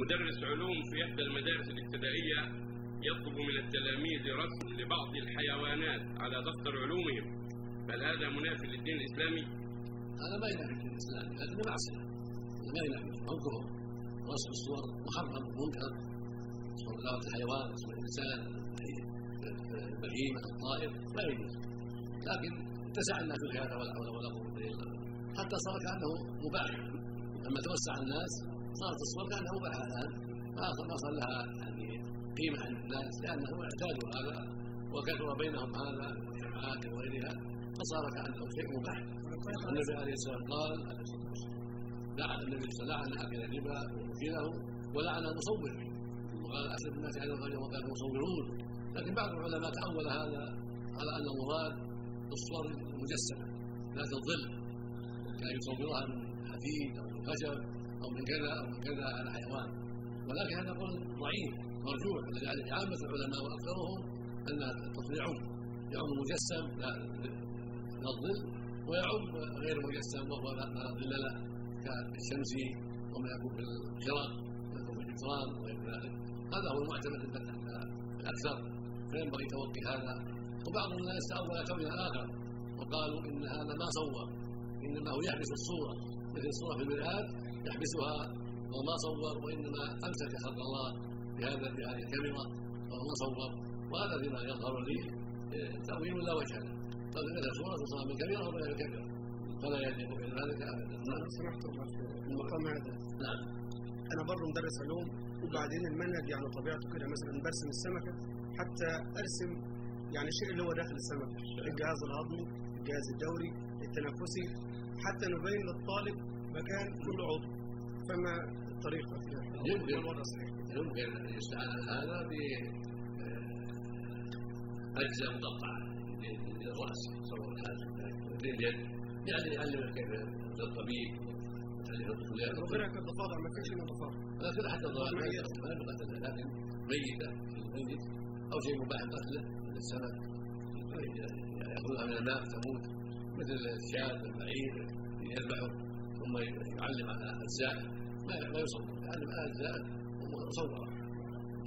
مدرس علوم في إحدى المدارس الابتدائية يطلب من التلاميذ رسم لبعض الحيوانات على دفتر علومهم. هل هذا منافي للدين الإسلامي؟ هذا ما ينافي الدين الإسلامي. هذا معصية هذا ما ينافي. أو كفر رسم الصور محرم منكر. صور الحيوان صور الإنسان البهيمة الطائر. لا يجوز. لكن اتسع الناس في هذا ولا حول ولا قوة إلا بالله. حتى صار كأنه مباح. لما توسع الناس صارت الصور كانها مباحه الان ما صار لها يعني قيمة عند الناس لانهم اعتادوا هذا وكثر بينهم هذا الجماعات وغيرها فصار كأنه شيء مباح. النبي عليه الصلاة والسلام قال لعن النبي صلى الله عليه وسلم لعن اكل الربا ومكيله ولعن المصور وقال اشد الناس على الرجل وقال المصورون لكن بعض العلماء تاول هذا على أن المراد الصور المجسمة ذات الظل كان يصورها من حديد أو من خشب. أو من كذا أو من كذا على حيوان. ولكن هذا قول ضعيف مرجوع الذي عليه عامة العلماء وأكثرهم أن التصنيع يعم مجسم لا الظل ويعم غير مجسم وهو ما ظل له كالشمس وما يكون في وما يكون في الجدران وغير ذلك. هذا هو المعتمد عند الأكثر. فينبغي توقي هذا. وبعض الناس تأول كونه آخر وقالوا إن هذا ما صور إنما هو يحبس الصورة. مثل الصورة في المرآة يحبسها. وهو ما صور وإنما أمسك خلق الله بهذا بهذه الكاميرا وهو ما صور. وهذا فيما يظهر لي آه، تأويل لا وجه له. قد مثل صورة تصنع من كاميرا أو غير كاميرا فلا يليق بين ذلك ابدا. نعم. سمحت المقام هذا نعم. أنا برضه مدرس علوم وبعدين المنهج يعني طبيعته كده مثلا برسم السمكة حتى أرسم يعني الشيء اللي هو داخل السمكة. الجهاز الهضمي الجهاز الدوري التنفسي. حتى نبين للطالب مكان كل عضو فما الطريقة فيها يمكن يمكن أن يستعان هذا ب أجزاء مقطعة. للراس تصور لليد يعني يعلم كيف تعليم الطفولات وغيرها كالضفادع ما فيش إلا ضفادع لكن حتى الضفادع ما يقتل لكن ميتة الميت. أو شيء مباح قتله. مثل السمك ياخذها من الماء تموت مثل الشاة البعير يذبحه ثم يعلم على اجزاء ما ما يصور يعلم على أجزاء مصوره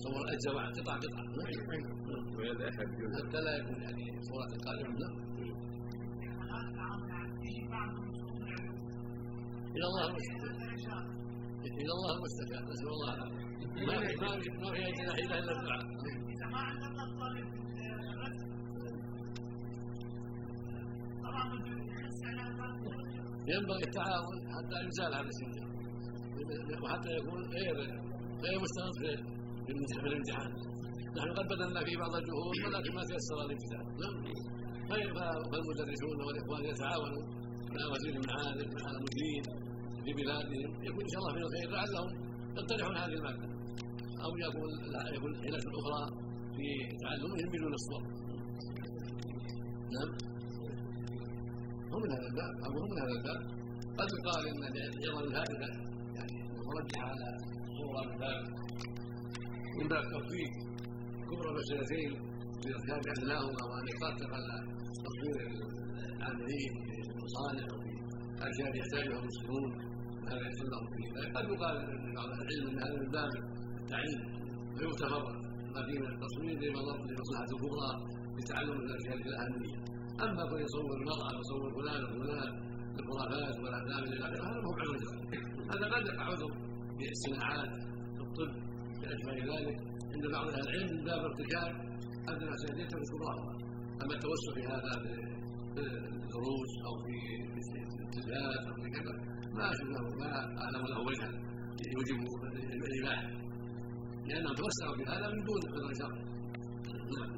صور اجزاء قطع قطع. وهذا أحد حتى لا يكون يعني صورة القادم لا. إلى الله المستكان إلى الله المستكان نسأل الله العافية. ما في ما في ما في أي جناح إلا الدعاء. إذا ما علم الطالب ينبغي التعاون حتى يزال هذا السجن وحتى يكون غير غير مستند في الامتحان. نحن قد بذلنا في بعض الجهود ولكن ما تيسر الامتثال نعم. فالمدرسون والإخوان يتعاونوا مع وزير المعارف مع المديرين في بلادهم. يكون إن شاء الله من الخير لعلهم يقترحون هذه المادة. أو يكون يكون حيله أخرى في تعلمهم بدون الصور نعم. من هذا الباب هو من هذا الباب. قد يقال إن العظم الهادفه يعني مترجحه على صورة من باب من باب تفويض كبرى المسألتين بإركاب أدناهما وأن يقاتل على تصوير العاملين في المصانع وفي أشياء يحتاجها المسلمون. هذا لهم فيه قد يقال لبعض العلم أن هذا من باب التعيين ويغتفر ما فيه من التصوير لمصلحة الكبرى لتعلم الأشياء الأهمية أما كون يصور المرأة يصور فلان وفلان الخرافات والاعلام إلى اخره هذا هو عذر هذا قد يقع عذر في الصناعات في الطب في اشباه ذلك. عند بعض أهل العلم من باب ارتكاب ادنى سيدين تذكرها أما التوسع في هذا في الدروس أو في التلفاز أو في كذا ما أشوف له ما اعلم له وجها يوجب الإباحة. لانهم توسعوا في هذا من دون عذر شرعي نعم